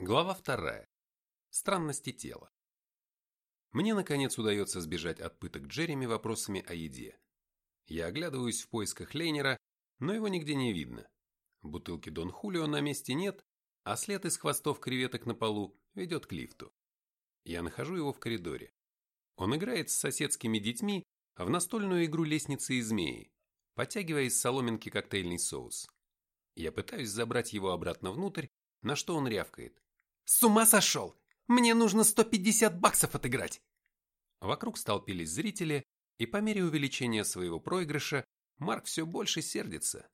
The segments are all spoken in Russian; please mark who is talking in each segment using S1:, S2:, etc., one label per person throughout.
S1: Глава вторая. Странности тела. Мне, наконец, удается сбежать от пыток Джереми вопросами о еде. Я оглядываюсь в поисках Лейнера, но его нигде не видно. Бутылки Дон Хулио на месте нет, а след из хвостов креветок на полу ведет к лифту. Я нахожу его в коридоре. Он играет с соседскими детьми в настольную игру лестницы и змеи, подтягивая из соломинки коктейльный соус. Я пытаюсь забрать его обратно внутрь, на что он рявкает. С ума сошел! Мне нужно 150 баксов отыграть!» Вокруг столпились зрители, и по мере увеличения своего проигрыша Марк все больше сердится.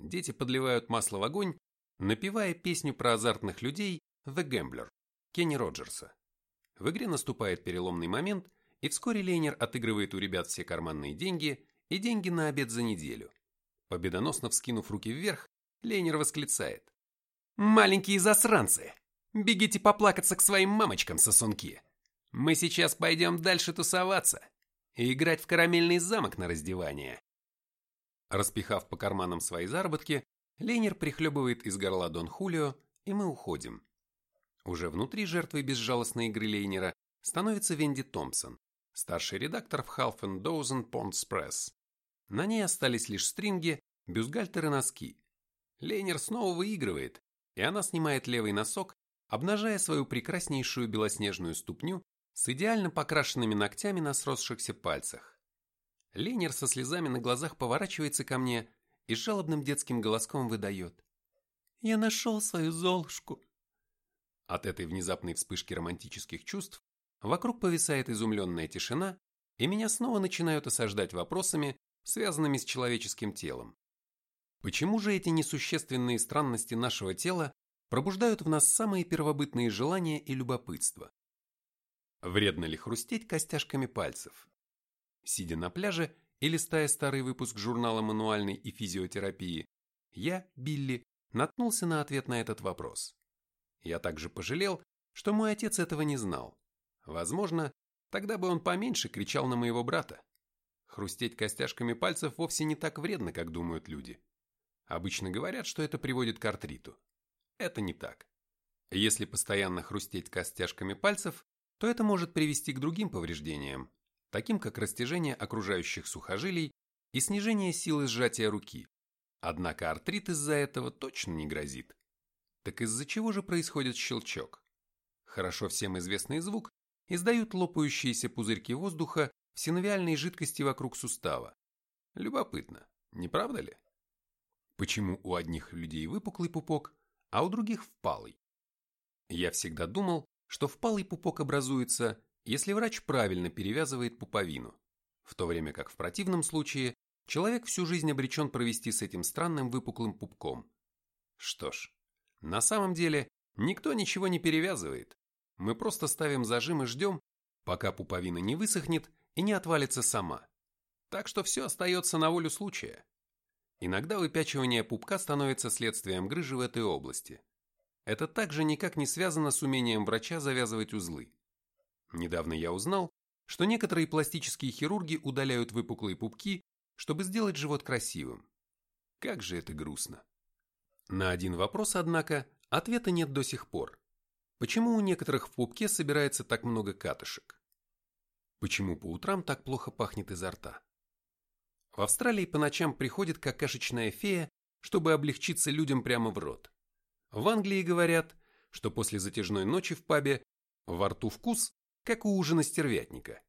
S1: Дети подливают масло в огонь, напевая песню про азартных людей «The Gambler» Кенни Роджерса. В игре наступает переломный момент, и вскоре Лейнер отыгрывает у ребят все карманные деньги и деньги на обед за неделю. Победоносно вскинув руки вверх, Лейнер восклицает. «Маленькие засранцы! Бегите поплакаться к своим мамочкам, сосунки. Мы сейчас пойдем дальше тусоваться и играть в карамельный замок на раздевание. Распихав по карманам свои заработки, Ленер прихлебывает из горла Дон Хулио, и мы уходим. Уже внутри жертвой безжалостной игры Лейнера становится Венди Томпсон, старший редактор в Half and Dozen Ponds Press. На ней остались лишь стринги, бюстгальтеры носки. Лейнер снова выигрывает, и она снимает левый носок обнажая свою прекраснейшую белоснежную ступню с идеально покрашенными ногтями на сросшихся пальцах. Ленер со слезами на глазах поворачивается ко мне и жалобным детским голоском выдает. «Я нашел свою Золушку». От этой внезапной вспышки романтических чувств вокруг повисает изумленная тишина, и меня снова начинают осаждать вопросами, связанными с человеческим телом. Почему же эти несущественные странности нашего тела пробуждают в нас самые первобытные желания и любопытство. Вредно ли хрустеть костяшками пальцев? Сидя на пляже и листая старый выпуск журнала мануальной и физиотерапии, я, Билли, наткнулся на ответ на этот вопрос. Я также пожалел, что мой отец этого не знал. Возможно, тогда бы он поменьше кричал на моего брата. Хрустеть костяшками пальцев вовсе не так вредно, как думают люди. Обычно говорят, что это приводит к артриту. Это не так. Если постоянно хрустеть костяшками пальцев, то это может привести к другим повреждениям, таким как растяжение окружающих сухожилий и снижение силы сжатия руки. Однако артрит из-за этого точно не грозит. Так из-за чего же происходит щелчок? Хорошо всем известный звук издают лопающиеся пузырьки воздуха в синовиальной жидкости вокруг сустава. Любопытно, не правда ли? Почему у одних людей выпуклый пупок, а у других впалый. Я всегда думал, что впалый пупок образуется, если врач правильно перевязывает пуповину, в то время как в противном случае человек всю жизнь обречен провести с этим странным выпуклым пупком. Что ж, на самом деле никто ничего не перевязывает. Мы просто ставим зажим и ждем, пока пуповина не высохнет и не отвалится сама. Так что все остается на волю случая. Иногда выпячивание пупка становится следствием грыжи в этой области. Это также никак не связано с умением врача завязывать узлы. Недавно я узнал, что некоторые пластические хирурги удаляют выпуклые пупки, чтобы сделать живот красивым. Как же это грустно. На один вопрос, однако, ответа нет до сих пор. Почему у некоторых в пупке собирается так много катышек? Почему по утрам так плохо пахнет изо рта? В Австралии по ночам приходит какашечная фея, чтобы облегчиться людям прямо в рот. В Англии говорят, что после затяжной ночи в пабе во рту вкус, как у ужина стервятника.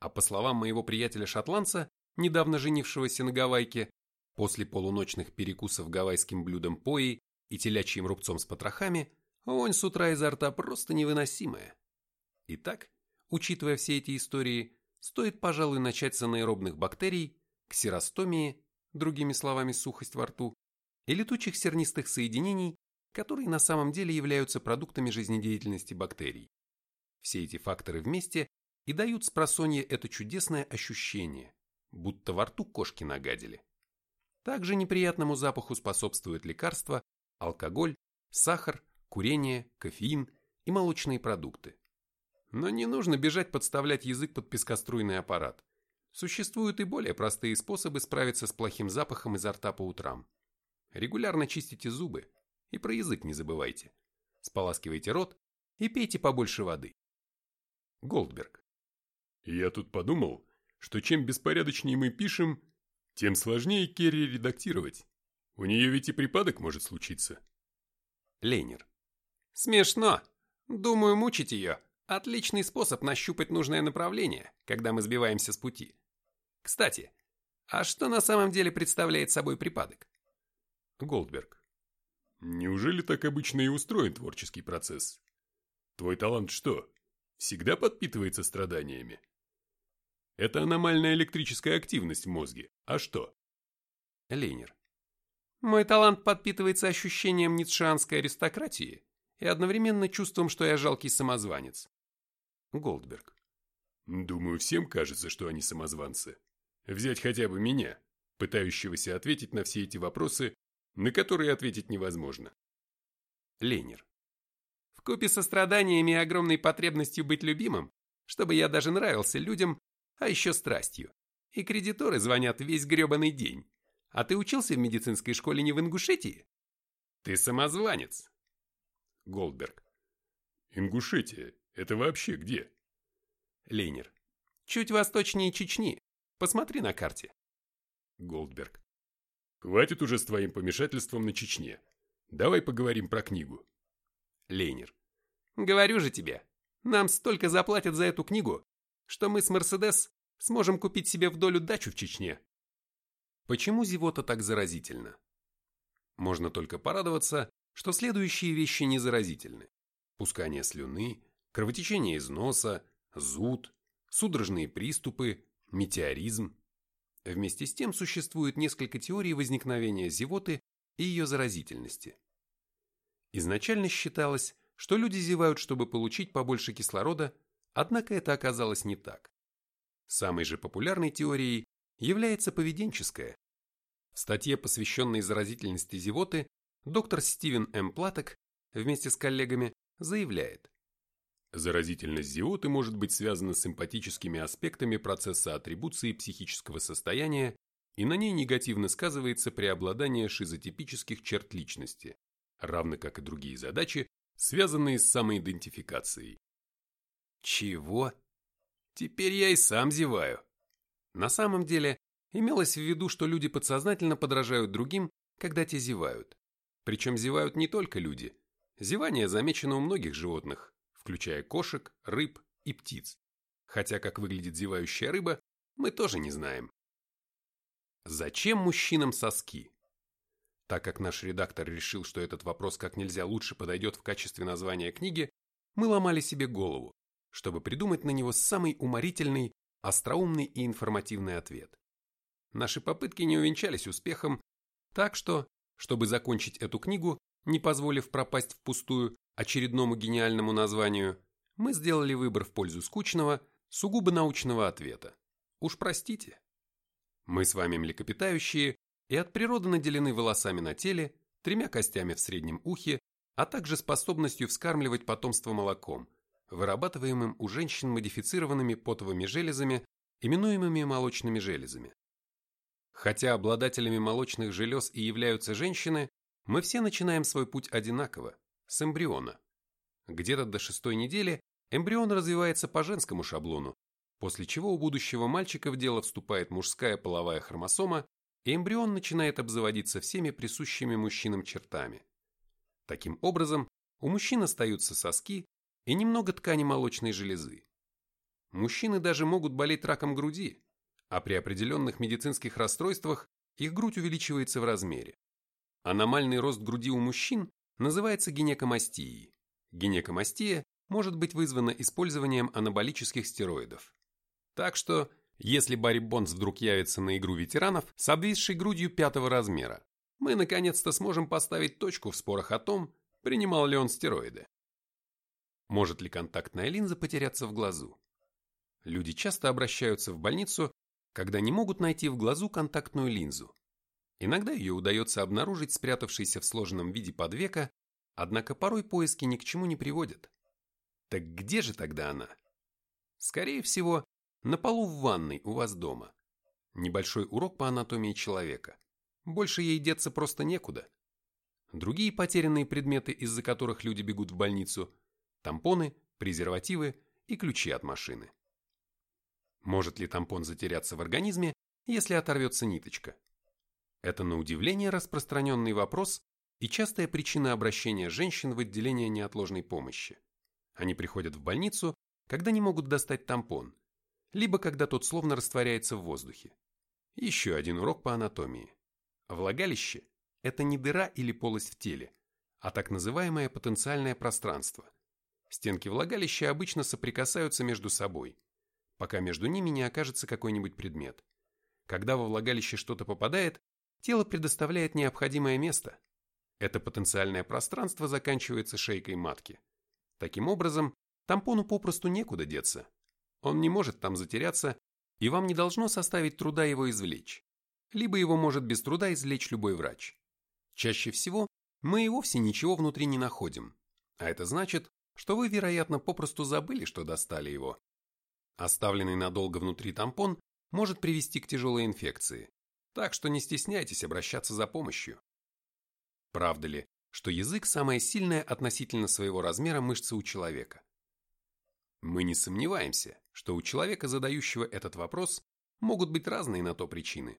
S1: А по словам моего приятеля-шотландца, недавно женившегося на Гавайке, после полуночных перекусов гавайским блюдом пои и телячьим рубцом с потрохами, вонь с утра изо рта просто невыносимая. Итак, учитывая все эти истории, стоит, пожалуй, начать с анаэробных бактерий ксеростомии, другими словами сухость во рту, и летучих сернистых соединений, которые на самом деле являются продуктами жизнедеятельности бактерий. Все эти факторы вместе и дают спросонье это чудесное ощущение, будто во рту кошки нагадили. Также неприятному запаху способствуют лекарства, алкоголь, сахар, курение, кофеин и молочные продукты. Но не нужно бежать подставлять язык под пескоструйный аппарат. Существуют и более простые способы справиться с плохим запахом изо рта по утрам. Регулярно чистите зубы и про язык не забывайте. споласкивайте рот и пейте побольше воды. Голдберг.
S2: Я тут подумал, что чем беспорядочнее мы пишем, тем сложнее Керри редактировать. У нее ведь и припадок может случиться.
S1: Ленер. Смешно. Думаю, мучить ее – отличный способ нащупать нужное направление, когда мы сбиваемся с пути. Кстати, а что на самом деле представляет собой припадок?
S2: Голдберг. Неужели так обычно и устроен творческий процесс? Твой талант что, всегда подпитывается страданиями? Это аномальная электрическая активность в мозге. А что?
S1: Ленер. Мой талант подпитывается ощущением ницшеанской аристократии и одновременно чувством, что я жалкий самозванец. Голдберг.
S2: Думаю, всем кажется, что они самозванцы. Взять хотя бы меня, пытающегося ответить на все эти вопросы, на которые ответить невозможно.
S1: Ленер. В купе со страданиями и огромной потребностью быть любимым, чтобы я даже нравился людям, а еще страстью. И кредиторы звонят весь гребаный день. А ты учился в медицинской школе не в Ингушетии? Ты самозванец.
S2: Голдберг. Ингушетия – это вообще где?
S1: Ленер. Чуть восточнее Чечни. Посмотри на карте.
S2: Голдберг. Хватит уже с твоим помешательством на Чечне. Давай поговорим про книгу.
S1: Ленер. Говорю же тебе, нам столько заплатят за эту книгу, что мы с Мерседес сможем купить себе в долю дачу в Чечне. Почему зевота так заразительна? Можно только порадоваться, что следующие вещи не заразительны. Пускание слюны, кровотечение из носа, зуд, судорожные приступы, метеоризм. Вместе с тем существует несколько теорий возникновения зевоты и ее заразительности. Изначально считалось, что люди зевают, чтобы получить побольше кислорода, однако это оказалось не так. Самой же популярной теорией является поведенческая. В статье, посвященной заразительности зевоты, доктор Стивен М. Платок вместе с коллегами заявляет.
S2: Заразительность зевоты может быть связана с эмпатическими аспектами процесса атрибуции психического состояния и на ней негативно сказывается преобладание шизотипических черт личности, равно как и другие задачи, связанные с самоидентификацией.
S1: Чего? Теперь я и сам зеваю. На самом деле, имелось в виду, что люди подсознательно подражают другим, когда те зевают. Причем зевают не только люди. Зевание замечено у многих животных, включая кошек, рыб и птиц. Хотя как выглядит зевающая рыба, мы тоже не знаем. Зачем мужчинам соски? Так как наш редактор решил, что этот вопрос как нельзя лучше подойдет в качестве названия книги, мы ломали себе голову, чтобы придумать на него самый уморительный, остроумный и информативный ответ. Наши попытки не увенчались успехом, так что, чтобы закончить эту книгу, не позволив пропасть впустую очередному гениальному названию, мы сделали выбор в пользу скучного, сугубо научного ответа. Уж простите. Мы с вами млекопитающие и от природы наделены волосами на теле, тремя костями в среднем ухе, а также способностью вскармливать потомство молоком – вырабатываемым у женщин модифицированными потовыми железами, именуемыми молочными железами. Хотя обладателями молочных желез и являются женщины, мы все начинаем свой путь одинаково, с эмбриона. Где-то до шестой недели эмбрион развивается по женскому шаблону, после чего у будущего мальчика в дело вступает мужская половая хромосома, и эмбрион начинает обзаводиться всеми присущими мужчинам чертами. Таким образом, у мужчин остаются соски, и немного ткани молочной железы. Мужчины даже могут болеть раком груди, а при определенных медицинских расстройствах их грудь увеличивается в размере. Аномальный рост груди у мужчин называется гинекомастией. Гинекомастия может быть вызвана использованием анаболических стероидов. Так что, если Барри Бонс вдруг явится на игру ветеранов с обвисшей грудью пятого размера, мы наконец-то сможем поставить точку в спорах о том, принимал ли он стероиды. Может ли контактная линза потеряться в глазу? Люди часто обращаются в больницу, когда не могут найти в глазу контактную линзу. Иногда ее удается обнаружить спрятавшейся в сложенном виде под века, однако порой поиски ни к чему не приводят. Так где же тогда она? Скорее всего, на полу в ванной у вас дома. Небольшой урок по анатомии человека. Больше ей деться просто некуда. Другие потерянные предметы, из-за которых люди бегут в больницу – тампоны, презервативы и ключи от машины. Может ли тампон затеряться в организме, если оторвется ниточка? Это на удивление распространенный вопрос и частая причина обращения женщин в отделение неотложной помощи. Они приходят в больницу, когда не могут достать тампон, либо когда тот словно растворяется в воздухе. Еще один урок по анатомии. Влагалище – это не дыра или полость в теле, а так называемое потенциальное пространство. Стенки влагалища обычно соприкасаются между собой, пока между ними не окажется какой-нибудь предмет. Когда во влагалище что-то попадает, тело предоставляет необходимое место. Это потенциальное пространство заканчивается шейкой матки. Таким образом, тампону попросту некуда деться. Он не может там затеряться, и вам не должно составить труда его извлечь. Либо его может без труда извлечь любой врач. Чаще всего мы и вовсе ничего внутри не находим, а это значит, что вы, вероятно, попросту забыли, что достали его. Оставленный надолго внутри тампон может привести к тяжелой инфекции, так что не стесняйтесь обращаться за помощью. Правда ли, что язык – самая сильная относительно своего размера мышца у человека? Мы не сомневаемся, что у человека, задающего этот вопрос, могут быть разные на то причины.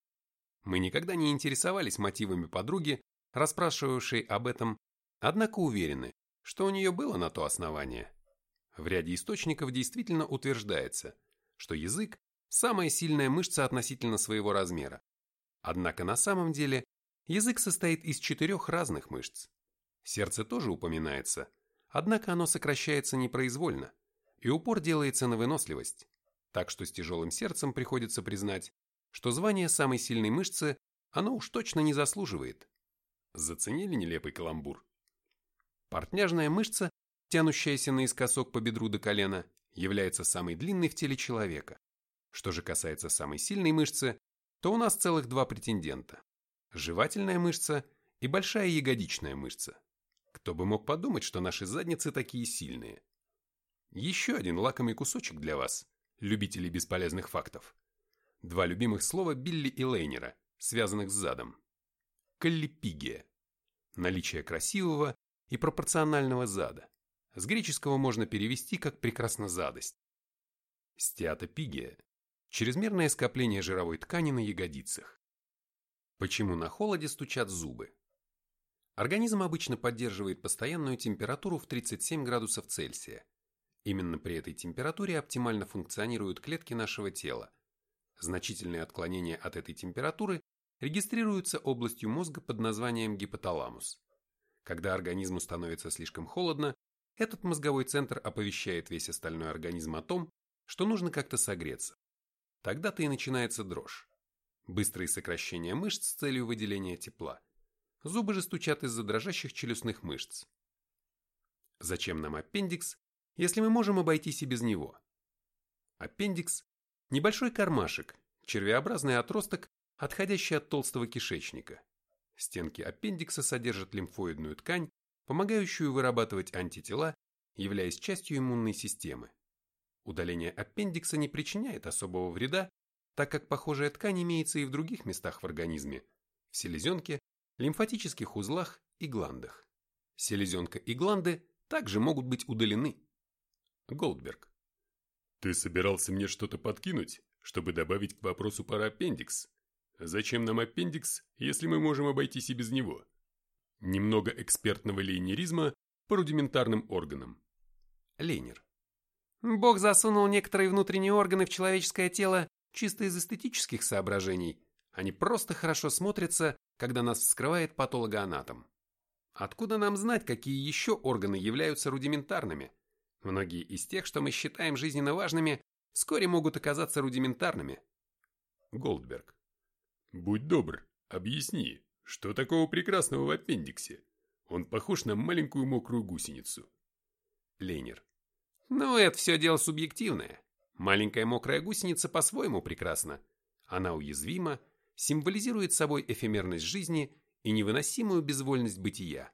S1: Мы никогда не интересовались мотивами подруги, расспрашивавшей об этом, однако уверены, что у нее было на то основание. В ряде источников действительно утверждается, что язык – самая сильная мышца относительно своего размера. Однако на самом деле язык состоит из четырех разных мышц. Сердце тоже упоминается, однако оно сокращается непроизвольно, и упор делается на выносливость, так что с тяжелым сердцем приходится признать, что звание самой сильной мышцы оно уж точно не заслуживает. Заценили нелепый каламбур? Портняжная мышца, тянущаяся наискосок по бедру до колена, является самой длинной в теле человека. Что же касается самой сильной мышцы, то у нас целых два претендента. Жевательная мышца и большая ягодичная мышца. Кто бы мог подумать, что наши задницы такие сильные. Еще один лакомый кусочек для вас, любители бесполезных фактов. Два любимых слова Билли и Лейнера, связанных с задом. Каллипигия. Наличие красивого и пропорционального зада. С греческого можно перевести как прекраснозадость. Стеатопигия чрезмерное скопление жировой ткани на ягодицах. Почему на холоде стучат зубы? Организм обычно поддерживает постоянную температуру в 37 градусов Цельсия. Именно при этой температуре оптимально функционируют клетки нашего тела. Значительные отклонения от этой температуры регистрируются областью мозга под названием гипоталамус. Когда организму становится слишком холодно, этот мозговой центр оповещает весь остальной организм о том, что нужно как-то согреться. Тогда-то и начинается дрожь. Быстрые сокращения мышц с целью выделения тепла. Зубы же стучат из-за дрожащих челюстных мышц. Зачем нам аппендикс, если мы можем обойтись и без него? Аппендикс – небольшой кармашек, червеобразный отросток, отходящий от толстого кишечника. Стенки аппендикса содержат лимфоидную ткань, помогающую вырабатывать антитела, являясь частью иммунной системы. Удаление аппендикса не причиняет особого вреда, так как похожая ткань имеется и в других местах в организме – в селезенке, лимфатических узлах и гландах. Селезенка и гланды также могут быть удалены. Голдберг.
S2: Ты собирался мне что-то подкинуть, чтобы добавить к вопросу про аппендикс? Зачем нам аппендикс, если мы можем обойтись и без него? Немного экспертного лейнеризма по рудиментарным органам.
S1: Лейнер. Бог засунул некоторые внутренние органы в человеческое тело чисто из эстетических соображений. Они просто хорошо смотрятся, когда нас вскрывает патологоанатом. Откуда нам знать, какие еще органы являются рудиментарными? Многие из тех, что мы считаем жизненно важными, вскоре могут оказаться рудиментарными.
S2: Голдберг. Будь добр, объясни, что такого прекрасного в аппендиксе? Он похож на маленькую мокрую гусеницу.
S1: Лейнер. Ну, это все дело субъективное. Маленькая мокрая гусеница по-своему прекрасна. Она уязвима, символизирует собой эфемерность жизни и невыносимую безвольность бытия.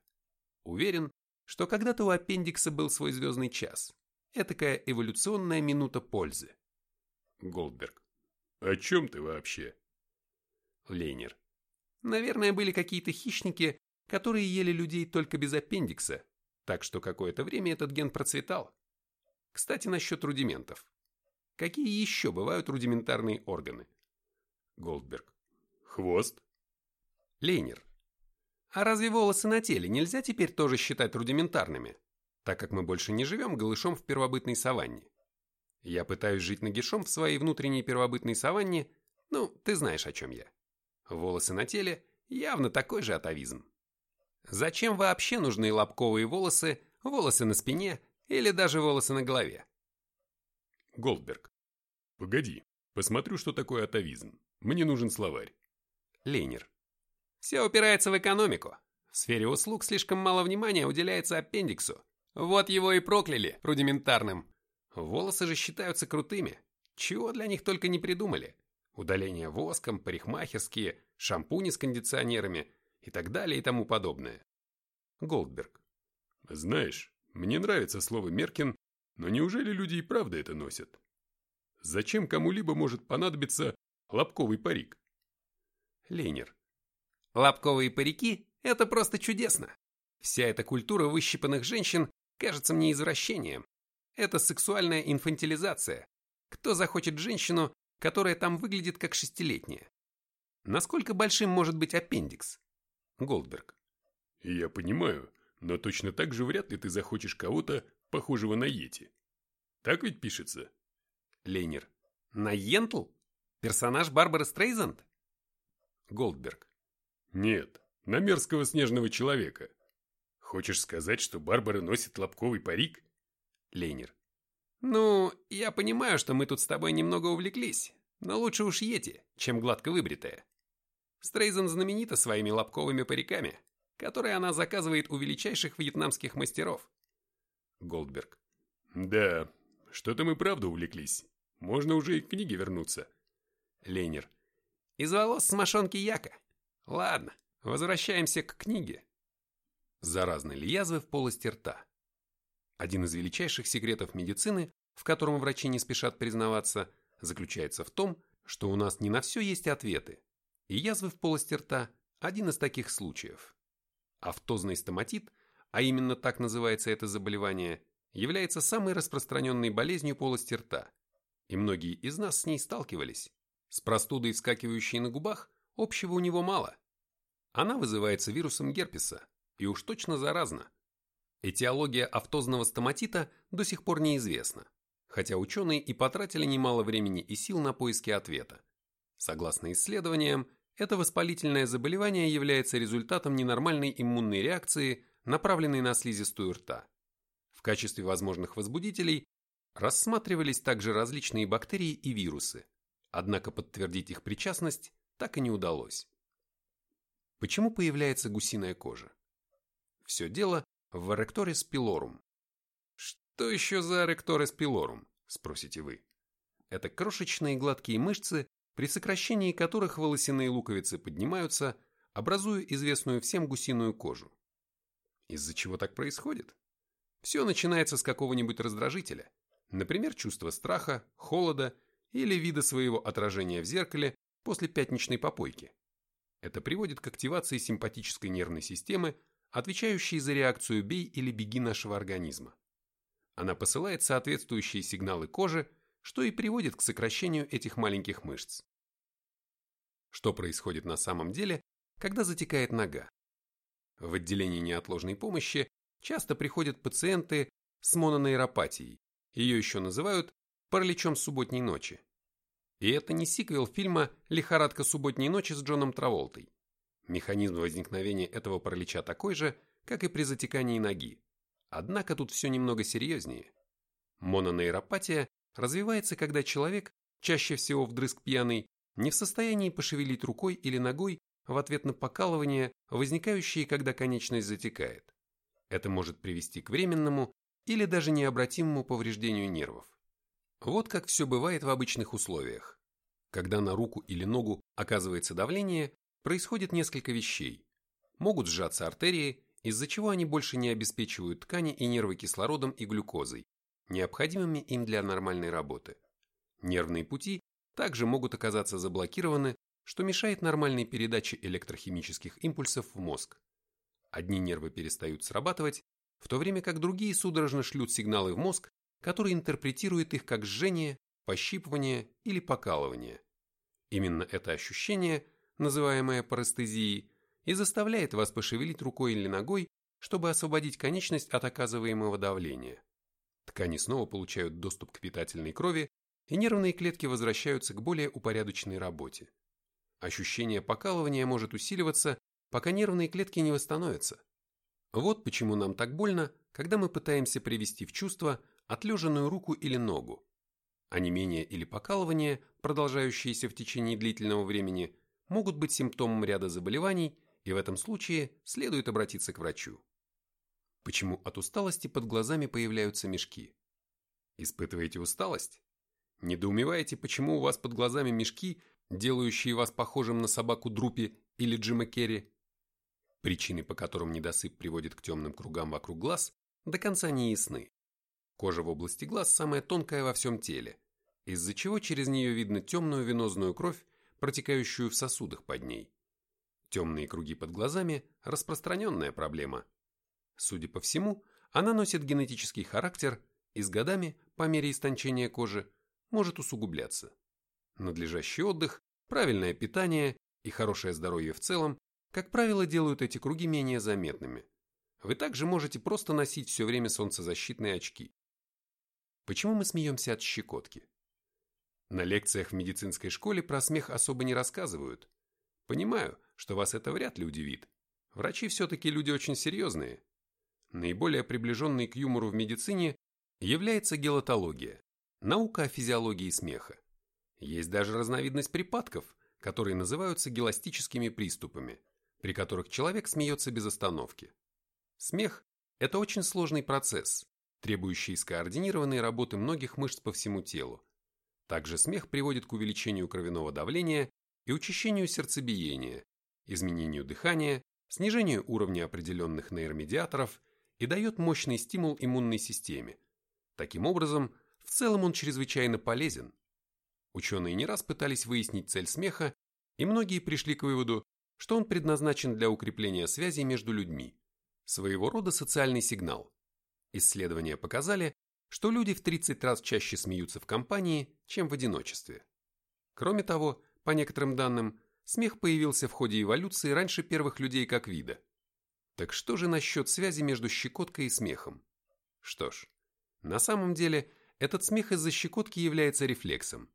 S1: Уверен, что когда-то у аппендикса был свой звездный час. Этакая эволюционная минута пользы.
S2: Голдберг. О чем ты вообще?
S1: Лейнер. Наверное, были какие-то хищники, которые ели людей только без аппендикса, так что какое-то время этот ген процветал. Кстати, насчет рудиментов. Какие еще бывают рудиментарные органы?
S2: Голдберг. Хвост.
S1: Лейнер. А разве волосы на теле нельзя теперь тоже считать рудиментарными, так как мы больше не живем голышом в первобытной саванне? Я пытаюсь жить нагишом в своей внутренней первобытной саванне, ну, ты знаешь, о чем я. Волосы на теле – явно такой же атовизм. Зачем вообще нужны лобковые волосы, волосы на спине или даже волосы на голове?
S2: Голдберг. Погоди, посмотрю, что такое атовизм. Мне нужен словарь.
S1: Лейнер. Все упирается в экономику. В сфере услуг слишком мало внимания уделяется аппендиксу. Вот его и прокляли рудиментарным. Волосы же считаются крутыми. Чего для них только не придумали. Удаление воском, парикмахерские, шампуни с кондиционерами и так далее и тому подобное. Голдберг.
S2: Знаешь, мне нравится слово «меркин», но неужели люди и правда это носят? Зачем кому-либо может понадобиться лобковый парик?
S1: Лейнер. Лобковые парики – это просто чудесно. Вся эта культура выщипанных женщин кажется мне извращением. Это сексуальная инфантилизация. Кто захочет женщину, которая там выглядит как шестилетняя? Насколько большим может быть аппендикс? Голдберг.
S2: Я понимаю, но точно так же вряд ли ты захочешь кого-то, похожего на Йети. Так ведь пишется?
S1: Лейнер. На Йентл? Персонаж Барбары Стрейзанд? Голдберг.
S2: Нет, на мерзкого снежного человека. Хочешь сказать, что Барбара носит лобковый парик?
S1: Лейнер. Ну, я понимаю, что мы тут с тобой немного увлеклись, но лучше уж Йети, чем гладко выбритая. Стрейзен знаменита своими лобковыми париками, которые она заказывает у величайших вьетнамских мастеров.
S2: Голдберг. Да, что-то мы правда увлеклись. Можно уже и к книге вернуться.
S1: Лейнер. Из волос смошонки Яка. Ладно, возвращаемся к книге. Заразны ли язвы в полости рта? Один из величайших секретов медицины, в котором врачи не спешат признаваться, заключается в том, что у нас не на все есть ответы. И язвы в полости рта – один из таких случаев. Автозный стоматит, а именно так называется это заболевание, является самой распространенной болезнью полости рта. И многие из нас с ней сталкивались. С простудой, вскакивающей на губах, общего у него мало. Она вызывается вирусом герпеса, и уж точно заразна. Этиология автозного стоматита до сих пор неизвестна, хотя ученые и потратили немало времени и сил на поиски ответа. Согласно исследованиям, это воспалительное заболевание является результатом ненормальной иммунной реакции, направленной на слизистую рта. В качестве возможных возбудителей рассматривались также различные бактерии и вирусы, однако подтвердить их причастность так и не удалось. Почему появляется гусиная кожа? Все дело в эректорис пилорум. Что еще за эректорис пилорум, спросите вы? Это крошечные гладкие мышцы, при сокращении которых волосяные луковицы поднимаются, образуя известную всем гусиную кожу. Из-за чего так происходит? Все начинается с какого-нибудь раздражителя, например, чувства страха, холода или вида своего отражения в зеркале после пятничной попойки. Это приводит к активации симпатической нервной системы, отвечающей за реакцию «бей» или «беги» нашего организма. Она посылает соответствующие сигналы коже, что и приводит к сокращению этих маленьких мышц. Что происходит на самом деле, когда затекает нога? В отделении неотложной помощи часто приходят пациенты с мононейропатией, ее еще называют параличом субботней ночи. И это не сиквел фильма «Лихорадка субботней ночи» с Джоном Траволтой. Механизм возникновения этого паралича такой же, как и при затекании ноги. Однако тут все немного серьезнее. Мононейропатия развивается, когда человек, чаще всего вдрызг пьяный, не в состоянии пошевелить рукой или ногой в ответ на покалывание, возникающие, когда конечность затекает. Это может привести к временному или даже необратимому повреждению нервов. Вот как все бывает в обычных условиях. Когда на руку или ногу оказывается давление, происходит несколько вещей. Могут сжаться артерии, из-за чего они больше не обеспечивают ткани и нервы кислородом и глюкозой, необходимыми им для нормальной работы. Нервные пути также могут оказаться заблокированы, что мешает нормальной передаче электрохимических импульсов в мозг. Одни нервы перестают срабатывать, в то время как другие судорожно шлют сигналы в мозг, который интерпретирует их как жжение, пощипывание или покалывание. Именно это ощущение, называемое парестезией, и заставляет вас пошевелить рукой или ногой, чтобы освободить конечность от оказываемого давления. Ткани снова получают доступ к питательной крови, и нервные клетки возвращаются к более упорядоченной работе. Ощущение покалывания может усиливаться, пока нервные клетки не восстановятся. Вот почему нам так больно, когда мы пытаемся привести в чувство отлеженную руку или ногу. Онемение или покалывание, продолжающиеся в течение длительного времени, могут быть симптомом ряда заболеваний, и в этом случае следует обратиться к врачу. Почему от усталости под глазами появляются мешки? Испытываете усталость? Недоумеваете, почему у вас под глазами мешки, делающие вас похожим на собаку Друпи или Джима Керри? Причины, по которым недосып приводит к темным кругам вокруг глаз, до конца не ясны. Кожа в области глаз самая тонкая во всем теле, из-за чего через нее видно темную венозную кровь, протекающую в сосудах под ней. Темные круги под глазами – распространенная проблема. Судя по всему, она носит генетический характер и с годами, по мере истончения кожи, может усугубляться. Надлежащий отдых, правильное питание и хорошее здоровье в целом, как правило, делают эти круги менее заметными. Вы также можете просто носить все время солнцезащитные очки. Почему мы смеемся от щекотки? На лекциях в медицинской школе про смех особо не рассказывают. Понимаю, что вас это вряд ли удивит. Врачи все-таки люди очень серьезные. Наиболее приближенной к юмору в медицине является гелотология, наука о физиологии смеха. Есть даже разновидность припадков, которые называются геластическими приступами, при которых человек смеется без остановки. Смех – это очень сложный процесс, требующие скоординированной работы многих мышц по всему телу. Также смех приводит к увеличению кровяного давления и учащению сердцебиения, изменению дыхания, снижению уровня определенных нейромедиаторов и дает мощный стимул иммунной системе. Таким образом, в целом он чрезвычайно полезен. Ученые не раз пытались выяснить цель смеха, и многие пришли к выводу, что он предназначен для укрепления связей между людьми, своего рода социальный сигнал. Исследования показали, что люди в 30 раз чаще смеются в компании, чем в одиночестве. Кроме того, по некоторым данным, смех появился в ходе эволюции раньше первых людей как вида. Так что же насчет связи между щекоткой и смехом? Что ж, на самом деле этот смех из-за щекотки является рефлексом.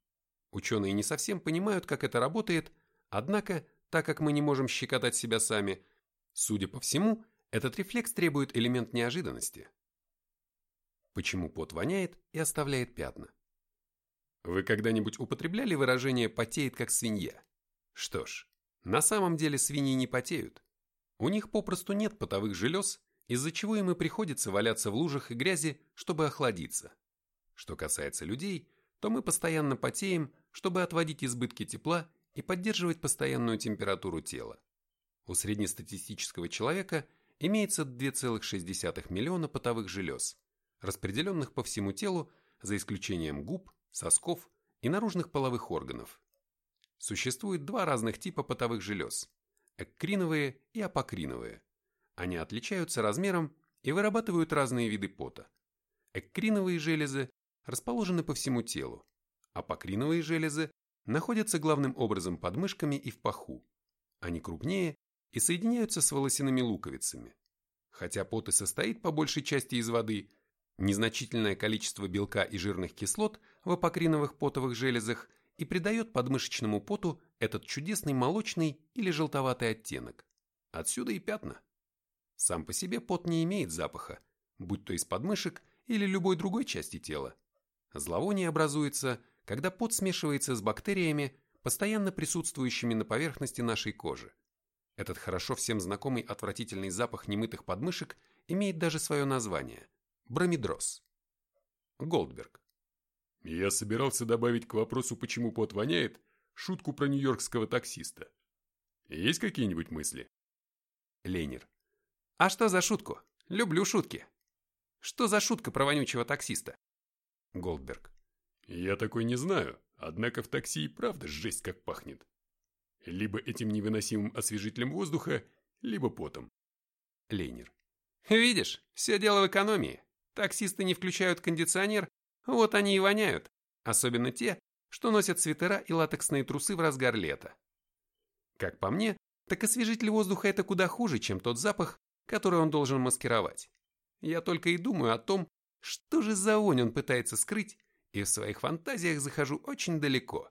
S1: Ученые не совсем понимают, как это работает, однако, так как мы не можем щекотать себя сами, судя по всему, этот рефлекс требует элемент неожиданности почему пот воняет и оставляет пятна. Вы когда-нибудь употребляли выражение «потеет как свинья»? Что ж, на самом деле свиньи не потеют. У них попросту нет потовых желез, из-за чего им и приходится валяться в лужах и грязи, чтобы охладиться. Что касается людей, то мы постоянно потеем, чтобы отводить избытки тепла и поддерживать постоянную температуру тела. У среднестатистического человека имеется 2,6 миллиона потовых желез, распределенных по всему телу, за исключением губ, сосков и наружных половых органов. Существует два разных типа потовых желез – эккриновые и апокриновые. Они отличаются размером и вырабатывают разные виды пота. Эккриновые железы расположены по всему телу, апокриновые железы находятся главным образом под мышками и в паху. Они крупнее и соединяются с волосяными луковицами. Хотя пот и состоит по большей части из воды – Незначительное количество белка и жирных кислот в апокриновых потовых железах и придает подмышечному поту этот чудесный молочный или желтоватый оттенок. Отсюда и пятна. Сам по себе пот не имеет запаха, будь то из подмышек или любой другой части тела. Зловоние образуется, когда пот смешивается с бактериями, постоянно присутствующими на поверхности нашей кожи. Этот хорошо всем знакомый отвратительный запах немытых подмышек имеет даже свое название Бромидроз. Голдберг.
S2: Я собирался добавить к вопросу, почему пот воняет, шутку про нью-йоркского таксиста. Есть какие-нибудь мысли?
S1: Ленер. А что за шутку? Люблю шутки. Что за шутка про вонючего таксиста? Голдберг.
S2: Я такой не знаю, однако в такси и правда жесть как пахнет. Либо этим невыносимым освежителем воздуха, либо потом.
S1: Ленер. Видишь, все дело в экономии. Таксисты не включают кондиционер, вот они и воняют. Особенно те, что носят свитера и латексные трусы в разгар лета. Как по мне, так освежитель воздуха это куда хуже, чем тот запах, который он должен маскировать. Я только и думаю о том, что же за вонь он пытается скрыть, и в своих фантазиях захожу очень далеко.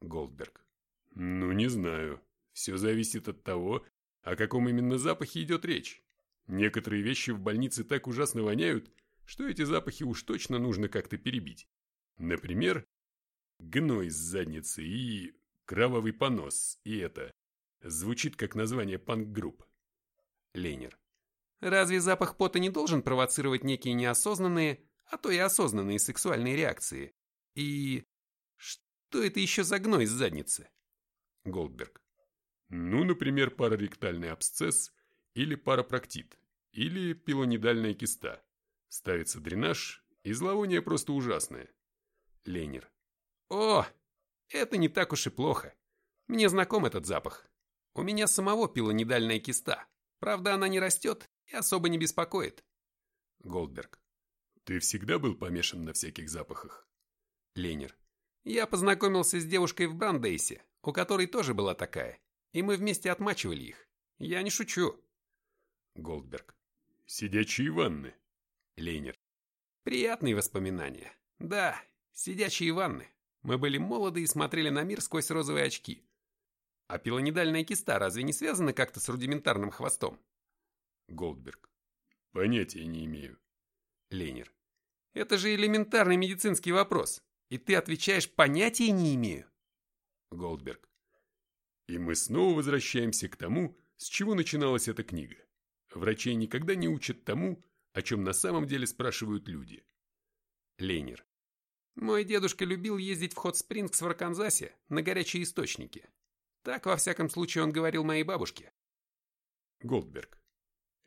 S2: Голдберг. Ну, не знаю. Все зависит от того, о каком именно запахе идет речь. Некоторые вещи в больнице так ужасно воняют, что эти запахи уж точно нужно как-то перебить. Например, гной с задницы и кровавый понос, и это. Звучит как название панк-групп.
S1: Ленер. Разве запах пота не должен провоцировать некие неосознанные, а то и осознанные сексуальные реакции? И что это еще за гной с задницы?
S2: Голдберг. Ну, например, параректальный абсцесс или парапроктит, или пилонидальная киста. Ставится дренаж, и зловоние просто ужасное.
S1: Ленер. О, это не так уж и плохо. Мне знаком этот запах. У меня самого пилонидальная киста. Правда, она не растет и особо не беспокоит.
S2: Голдберг. Ты всегда был помешан на всяких запахах?
S1: Ленер. Я познакомился с девушкой в Брандейсе, у которой тоже была такая, и мы вместе отмачивали их. Я не шучу.
S2: Голдберг. Сидячие ванны.
S1: Ленер. Приятные воспоминания. Да, сидячие ванны. Мы были молоды и смотрели на мир сквозь розовые очки. А пилонидальная киста разве не связана как-то с рудиментарным хвостом?
S2: Голдберг. Понятия не имею.
S1: Ленер. Это же элементарный медицинский вопрос. И ты отвечаешь «понятия не имею».
S2: Голдберг. И мы снова возвращаемся к тому, с чего начиналась эта книга. Врачей никогда не учат тому, о чем на самом деле спрашивают люди.
S1: Ленер. Мой дедушка любил ездить в Хот-Спрингс в Арканзасе на горячие источники. Так, во всяком случае, он говорил моей бабушке.
S2: Голдберг.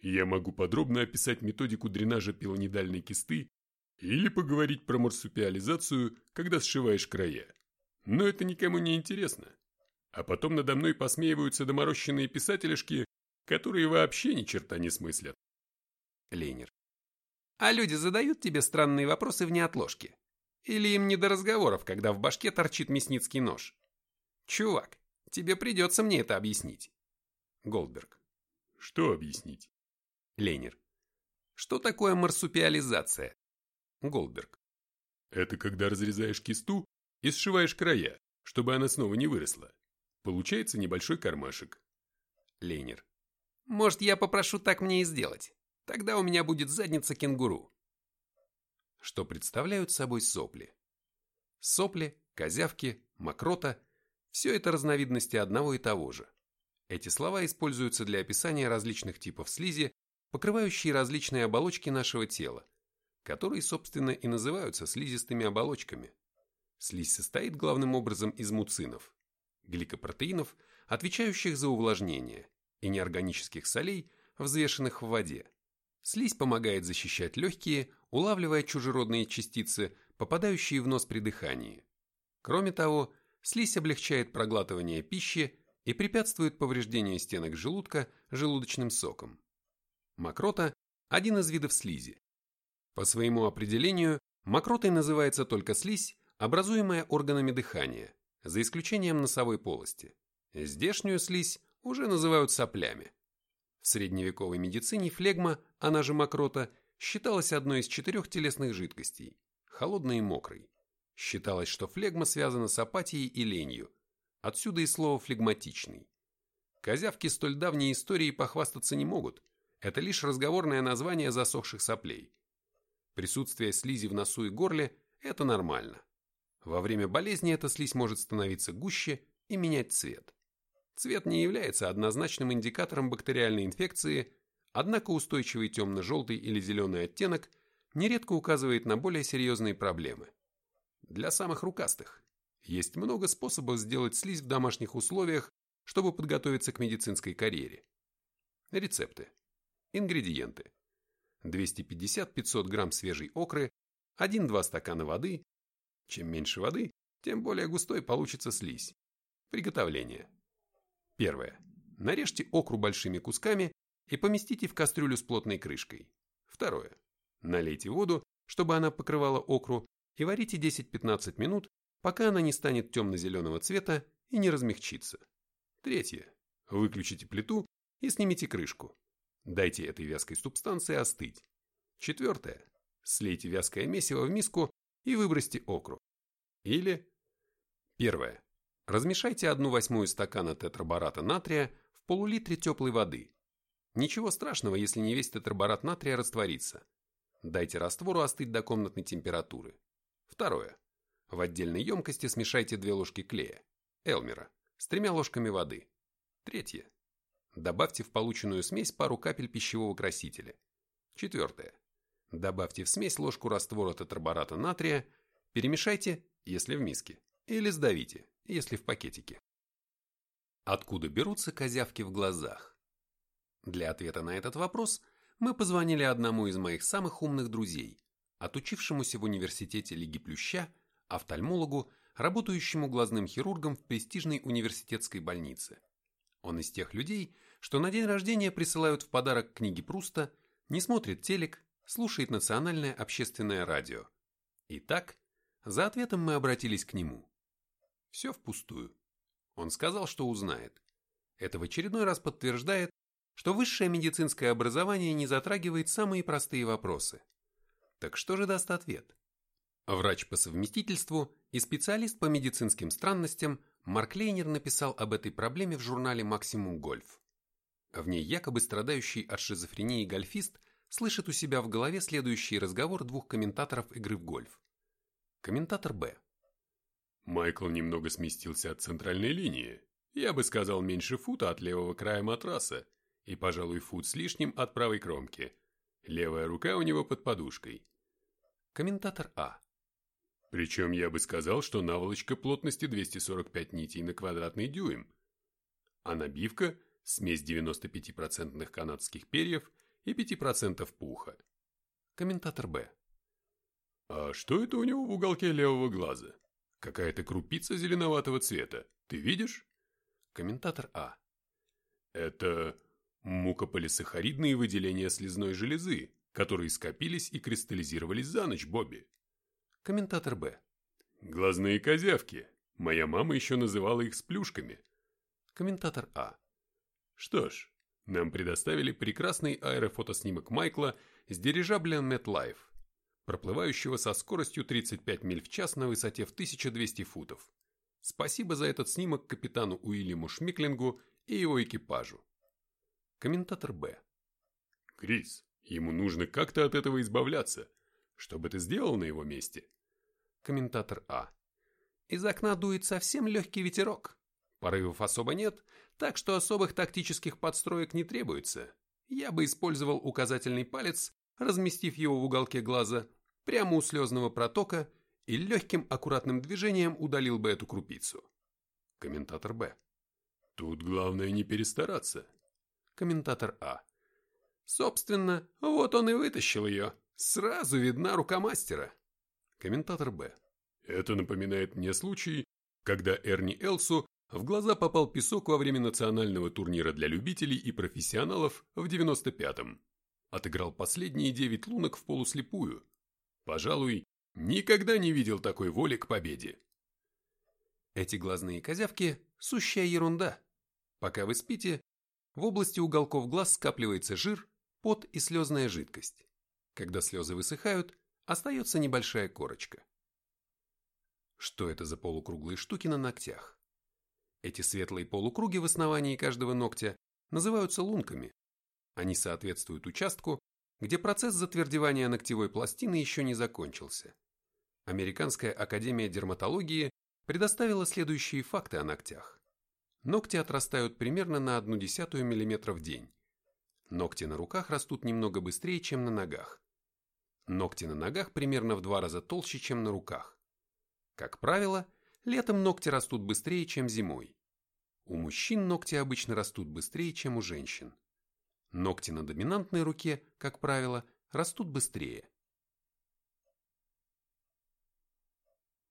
S2: Я могу подробно описать методику дренажа пилонидальной кисты или поговорить про марсупиализацию, когда сшиваешь края. Но это никому не интересно. А потом надо мной посмеиваются доморощенные писателишки, которые вообще ни черта не смыслят.
S1: Ленер. А люди задают тебе странные вопросы в неотложке? Или им не до разговоров, когда в башке торчит мясницкий нож? Чувак, тебе придется мне это объяснить.
S2: Голдберг. Что объяснить?
S1: Ленер. Что такое марсупиализация?
S2: Голдберг. Это когда разрезаешь кисту и сшиваешь края, чтобы она снова не выросла. Получается небольшой кармашек.
S1: Ленер. Может, я попрошу так мне и сделать? Тогда у меня будет задница кенгуру. Что представляют собой сопли? Сопли, козявки, мокрота – все это разновидности одного и того же. Эти слова используются для описания различных типов слизи, покрывающие различные оболочки нашего тела, которые, собственно, и называются слизистыми оболочками. Слизь состоит главным образом из муцинов, гликопротеинов, отвечающих за увлажнение, и неорганических солей, взвешенных в воде. Слизь помогает защищать легкие, улавливая чужеродные частицы, попадающие в нос при дыхании. Кроме того, слизь облегчает проглатывание пищи и препятствует повреждению стенок желудка желудочным соком. Мокрота – один из видов слизи. По своему определению, мокротой называется только слизь, образуемая органами дыхания, за исключением носовой полости. Здешнюю слизь уже называют соплями. В средневековой медицине флегма, она же мокрота, считалась одной из четырех телесных жидкостей – холодной и мокрой. Считалось, что флегма связана с апатией и ленью, отсюда и слово «флегматичный». Козявки столь давней истории похвастаться не могут, это лишь разговорное название засохших соплей. Присутствие слизи в носу и горле – это нормально. Во время болезни эта слизь может становиться гуще и менять цвет. Цвет не является однозначным индикатором бактериальной инфекции, однако устойчивый темно-желтый или зеленый оттенок нередко указывает на более серьезные проблемы. Для самых рукастых есть много способов сделать слизь в домашних условиях, чтобы подготовиться к медицинской карьере. Рецепты. Ингредиенты. 250-500 грамм свежей окры, 1-2 стакана воды. Чем меньше воды, тем более густой получится слизь. Приготовление. Первое. Нарежьте окру большими кусками и поместите в кастрюлю с плотной крышкой. Второе. Налейте воду, чтобы она покрывала окру, и варите 10-15 минут, пока она не станет темно-зеленого цвета и не размягчится. Третье. Выключите плиту и снимите крышку. Дайте этой вязкой субстанции остыть. Четвертое. Слейте вязкое месиво в миску и выбросьте окру. Или... Первое. Размешайте одну восьмую стакана тетрабората натрия в полулитре теплой воды. Ничего страшного, если не весь тетраборат натрия растворится. Дайте раствору остыть до комнатной температуры. Второе. В отдельной емкости смешайте две ложки клея, элмера, с тремя ложками воды. Третье. Добавьте в полученную смесь пару капель пищевого красителя. Четвертое. Добавьте в смесь ложку раствора тетрабората натрия, перемешайте, если в миске, или сдавите, если в пакетике. Откуда берутся козявки в глазах? Для ответа на этот вопрос мы позвонили одному из моих самых умных друзей, отучившемуся в университете Лиги Плюща, офтальмологу, работающему глазным хирургом в престижной университетской больнице. Он из тех людей, что на день рождения присылают в подарок книги Пруста, не смотрит телек, слушает национальное общественное радио. Итак, за ответом мы обратились к нему. Все впустую. Он сказал, что узнает. Это в очередной раз подтверждает, что высшее медицинское образование не затрагивает самые простые вопросы. Так что же даст ответ? Врач по совместительству и специалист по медицинским странностям Марк Лейнер написал об этой проблеме в журнале «Максимум Гольф». В ней якобы страдающий от шизофрении гольфист слышит у себя в голове следующий разговор двух комментаторов игры в гольф. Комментатор Б.
S2: Майкл немного сместился от центральной линии. Я бы сказал, меньше фута от левого края матраса и, пожалуй, фут с лишним от правой кромки. Левая рука у него под подушкой.
S1: Комментатор А.
S2: Причем я бы сказал, что наволочка плотности 245 нитей на квадратный дюйм. А набивка – смесь 95% канадских перьев и 5% пуха.
S1: Комментатор Б.
S2: А что это у него в уголке левого глаза? Какая-то крупица зеленоватого цвета. Ты видишь?
S1: Комментатор А.
S2: Это мукополисахаридные выделения слезной железы, которые скопились и кристаллизировались за ночь, Бобби.
S1: Комментатор Б.
S2: Глазные козявки. Моя мама еще называла их сплюшками.
S1: Комментатор А.
S2: Что ж, нам предоставили прекрасный аэрофотоснимок Майкла с дирижабля MetLife, проплывающего со скоростью 35 миль в час на высоте в 1200 футов. Спасибо за этот снимок капитану Уильяму Шмиклингу и его экипажу. Комментатор Б. Крис, ему нужно как-то от этого избавляться. Что бы ты сделал на его месте?
S1: Комментатор А. Из окна дует совсем легкий ветерок. Порывов особо нет, так что особых тактических подстроек не требуется. Я бы использовал указательный палец, разместив его в уголке глаза, прямо у слезного протока и легким аккуратным движением удалил бы эту крупицу. Комментатор Б.
S2: Тут главное не перестараться.
S1: Комментатор А. Собственно, вот он и вытащил ее. Сразу видна рука мастера. Комментатор Б.
S2: Это напоминает мне случай, когда Эрни Элсу в глаза попал песок во время национального турнира для любителей и профессионалов в 95-м. Отыграл последние девять лунок в полуслепую. Пожалуй, никогда не видел такой воли к победе.
S1: Эти глазные козявки – сущая ерунда. Пока вы спите, в области уголков глаз скапливается жир, пот и слезная жидкость. Когда слезы высыхают, остается небольшая корочка. Что это за полукруглые штуки на ногтях? Эти светлые полукруги в основании каждого ногтя называются лунками. Они соответствуют участку, где процесс затвердевания ногтевой пластины еще не закончился. Американская академия дерматологии предоставила следующие факты о ногтях. Ногти отрастают примерно на 0,1 мм в день. Ногти на руках растут немного быстрее, чем на ногах. Ногти на ногах примерно в два раза толще, чем на руках. Как правило, Летом ногти растут быстрее, чем зимой. У мужчин ногти обычно растут быстрее, чем у женщин. Ногти на доминантной руке, как правило, растут быстрее.